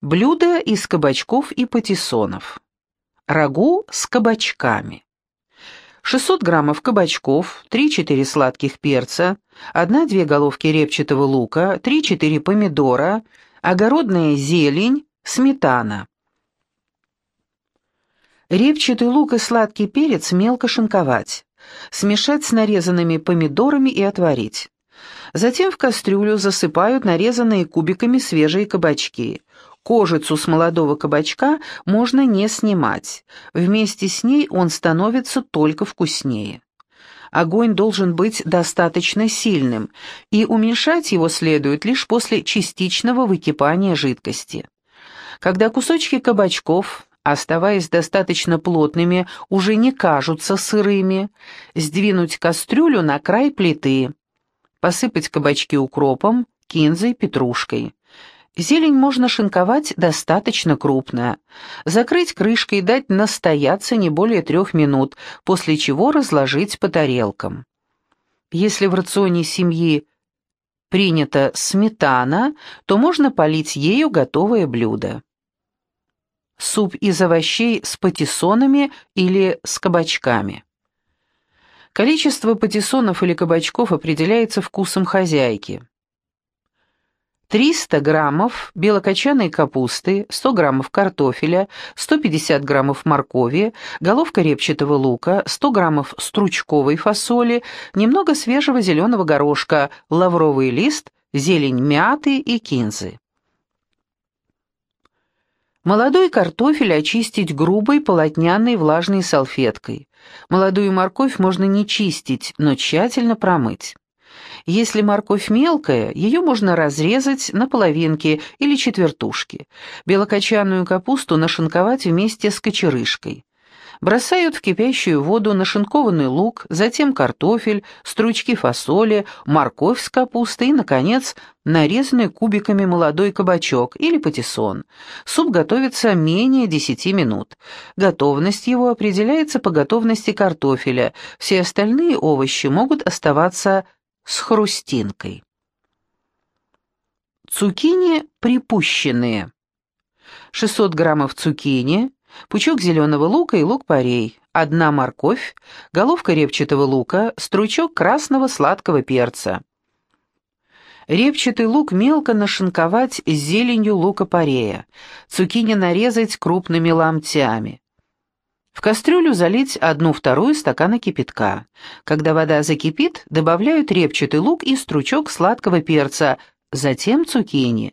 Блюдо из кабачков и патиссонов. Рагу с кабачками. 600 граммов кабачков, 3-4 сладких перца, 1-2 головки репчатого лука, 3-4 помидора, огородная зелень, сметана. Репчатый лук и сладкий перец мелко шинковать. Смешать с нарезанными помидорами и отварить. Затем в кастрюлю засыпают нарезанные кубиками свежие кабачки. Кожицу с молодого кабачка можно не снимать. Вместе с ней он становится только вкуснее. Огонь должен быть достаточно сильным, и уменьшать его следует лишь после частичного выкипания жидкости. Когда кусочки кабачков, оставаясь достаточно плотными, уже не кажутся сырыми, сдвинуть кастрюлю на край плиты, посыпать кабачки укропом, кинзой, петрушкой. Зелень можно шинковать достаточно крупно. Закрыть крышкой и дать настояться не более трех минут, после чего разложить по тарелкам. Если в рационе семьи принята сметана, то можно полить ею готовое блюдо. Суп из овощей с патиссонами или с кабачками. Количество патиссонов или кабачков определяется вкусом хозяйки. 300 граммов белокочанной капусты, 100 граммов картофеля, 150 граммов моркови, головка репчатого лука, 100 граммов стручковой фасоли, немного свежего зеленого горошка, лавровый лист, зелень мяты и кинзы. Молодой картофель очистить грубой полотняной влажной салфеткой. Молодую морковь можно не чистить, но тщательно промыть. Если морковь мелкая, ее можно разрезать на половинки или четвертушки. Белокочанную капусту нашинковать вместе с кочерышкой. Бросают в кипящую воду нашинкованный лук, затем картофель, стручки фасоли, морковь с капустой и, наконец, нарезанный кубиками молодой кабачок или патиссон. Суп готовится менее 10 минут. Готовность его определяется по готовности картофеля. Все остальные овощи могут оставаться с хрустинкой. Цукини припущенные. 600 граммов цукини, пучок зеленого лука и лук-порей, одна морковь, головка репчатого лука, стручок красного сладкого перца. Репчатый лук мелко нашинковать зеленью лука-порея, цукини нарезать крупными ломтями. В кастрюлю залить одну-вторую стакана кипятка. Когда вода закипит, добавляют репчатый лук и стручок сладкого перца, затем цукини.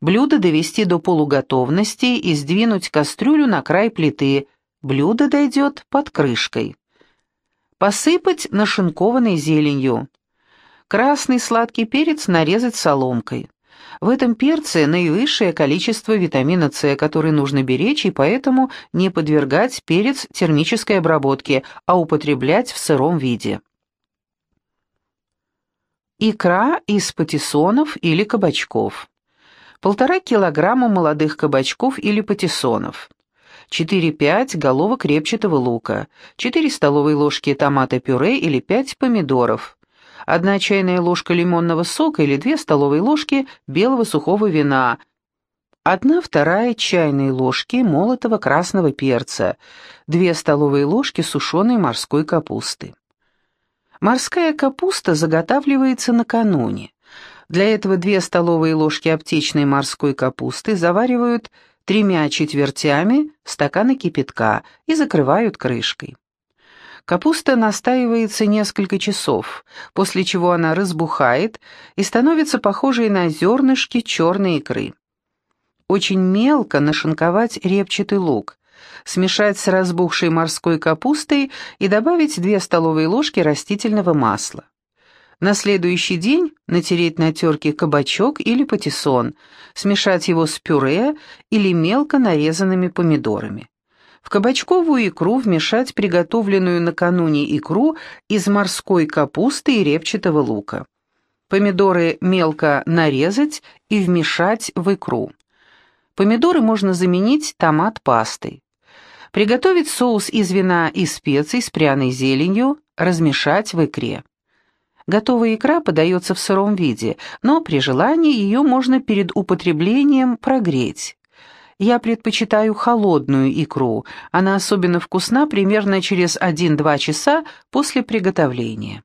Блюдо довести до полуготовности и сдвинуть кастрюлю на край плиты. Блюдо дойдет под крышкой. Посыпать нашинкованной зеленью. Красный сладкий перец нарезать соломкой. В этом перце наивысшее количество витамина С, который нужно беречь, и поэтому не подвергать перец термической обработке, а употреблять в сыром виде. Икра из патиссонов или кабачков. Полтора килограмма молодых кабачков или патиссонов. 4-5 головок репчатого лука, 4 столовые ложки томата-пюре или 5 помидоров, одна чайная ложка лимонного сока или две столовые ложки белого сухого вина, одна вторая чайной ложки молотого красного перца, две столовые ложки сушеной морской капусты. Морская капуста заготавливается накануне. Для этого две столовые ложки аптечной морской капусты заваривают тремя четвертями стакана кипятка и закрывают крышкой. Капуста настаивается несколько часов, после чего она разбухает и становится похожей на зернышки черной икры. Очень мелко нашинковать репчатый лук, смешать с разбухшей морской капустой и добавить 2 столовые ложки растительного масла. На следующий день натереть на терке кабачок или патиссон, смешать его с пюре или мелко нарезанными помидорами. В кабачковую икру вмешать приготовленную накануне икру из морской капусты и репчатого лука. Помидоры мелко нарезать и вмешать в икру. Помидоры можно заменить томат-пастой. Приготовить соус из вина и специй с пряной зеленью, размешать в икре. Готовая икра подается в сыром виде, но при желании ее можно перед употреблением прогреть. Я предпочитаю холодную икру, она особенно вкусна примерно через 1-2 часа после приготовления.